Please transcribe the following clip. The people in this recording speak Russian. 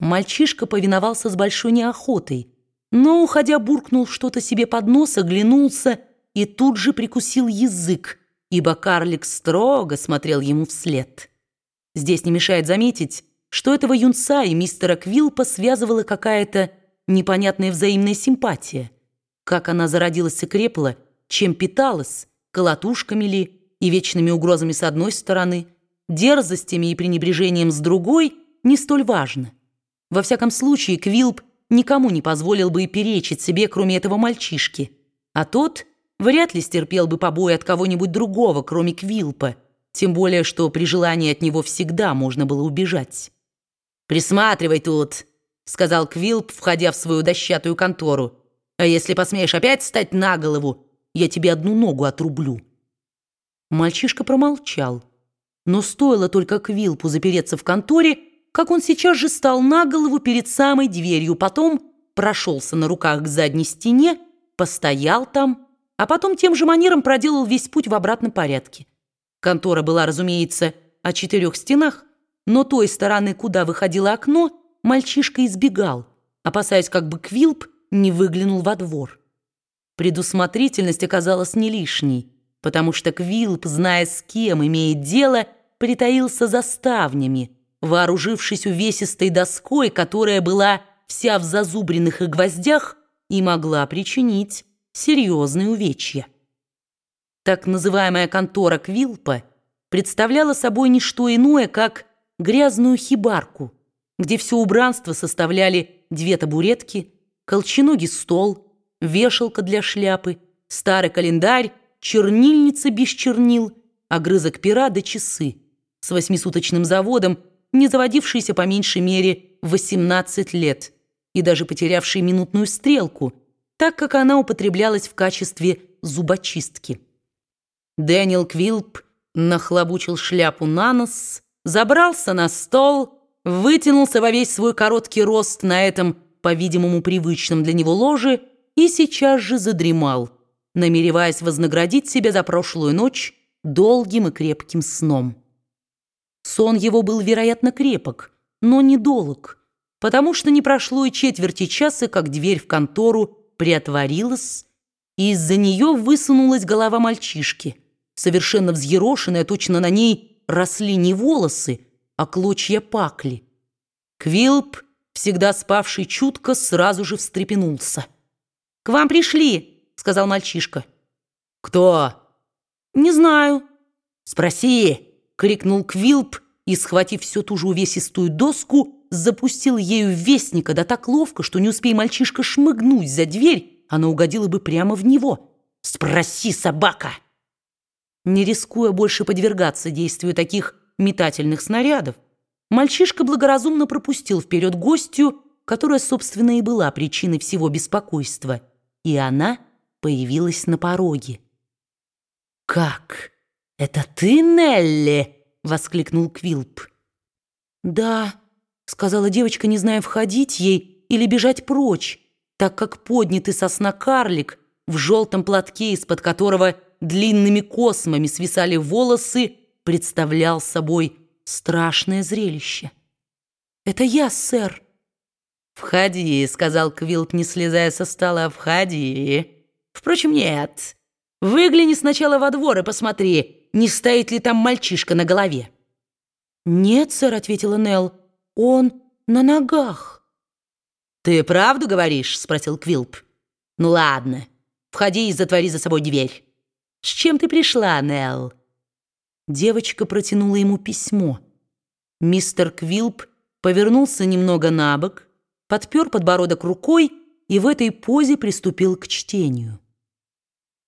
Мальчишка повиновался с большой неохотой, но, уходя, буркнул что-то себе под нос, оглянулся и тут же прикусил язык, ибо карлик строго смотрел ему вслед. Здесь не мешает заметить, что этого юнца и мистера Квилпа связывала какая-то непонятная взаимная симпатия. Как она зародилась и крепла, чем питалась, колотушками ли и вечными угрозами с одной стороны, дерзостями и пренебрежением с другой, не столь важно. Во всяком случае, Квилп никому не позволил бы и перечить себе, кроме этого мальчишки, а тот вряд ли стерпел бы побои от кого-нибудь другого, кроме Квилпа, тем более, что при желании от него всегда можно было убежать. «Присматривай тут», — сказал Квилп, входя в свою дощатую контору. «А если посмеешь опять встать на голову, я тебе одну ногу отрублю». Мальчишка промолчал, но стоило только Квилпу запереться в конторе, как он сейчас же стал на голову перед самой дверью, потом прошелся на руках к задней стене, постоял там, а потом тем же манером проделал весь путь в обратном порядке. Контора была, разумеется, о четырех стенах, но той стороны, куда выходило окно, мальчишка избегал, опасаясь, как бы Квилп не выглянул во двор. Предусмотрительность оказалась не лишней, потому что Квилп, зная, с кем имеет дело, притаился за ставнями, вооружившись увесистой доской, которая была вся в зазубренных и гвоздях и могла причинить серьезные увечья. Так называемая контора Квилпа представляла собой не что иное, как грязную хибарку, где все убранство составляли две табуретки, колченогий стол, вешалка для шляпы, старый календарь, чернильница без чернил, огрызок пера да часы с восьмисуточным заводом не заводившийся по меньшей мере 18 лет и даже потерявший минутную стрелку, так как она употреблялась в качестве зубочистки. Дэниел Квилп нахлобучил шляпу на нос, забрался на стол, вытянулся во весь свой короткий рост на этом, по-видимому, привычном для него ложе и сейчас же задремал, намереваясь вознаградить себя за прошлую ночь долгим и крепким сном. Сон его был, вероятно, крепок, но недолг, потому что не прошло и четверти часа, как дверь в контору приотворилась, и из-за нее высунулась голова мальчишки, совершенно взъерошенная, точно на ней росли не волосы, а клочья пакли. Квилп, всегда спавший чутко, сразу же встрепенулся. «К вам пришли», — сказал мальчишка. «Кто?» «Не знаю». «Спроси». — крикнул Квилп и, схватив всю ту же увесистую доску, запустил ею вестника, да так ловко, что не успей мальчишка шмыгнуть за дверь, она угодила бы прямо в него. «Спроси, собака!» Не рискуя больше подвергаться действию таких метательных снарядов, мальчишка благоразумно пропустил вперед гостью, которая, собственно, и была причиной всего беспокойства, и она появилась на пороге. «Как?» «Это ты, Нелли?» — воскликнул Квилп. «Да», — сказала девочка, не зная, входить ей или бежать прочь, так как поднятый сосна карлик в желтом платке, из-под которого длинными космами свисали волосы, представлял собой страшное зрелище. «Это я, сэр». «Входи», — сказал Квилп, не слезая со стола, — «входи». «Впрочем, нет. Выгляни сначала во двор и посмотри, не стоит ли там мальчишка на голове. «Нет, сэр», — ответила Нелл, — «он на ногах». «Ты правду говоришь?» — спросил Квилп. «Ну ладно, входи и затвори за собой дверь. С чем ты пришла, Нелл?» Девочка протянула ему письмо. Мистер Квилп повернулся немного на бок, подпер подбородок рукой и в этой позе приступил к чтению.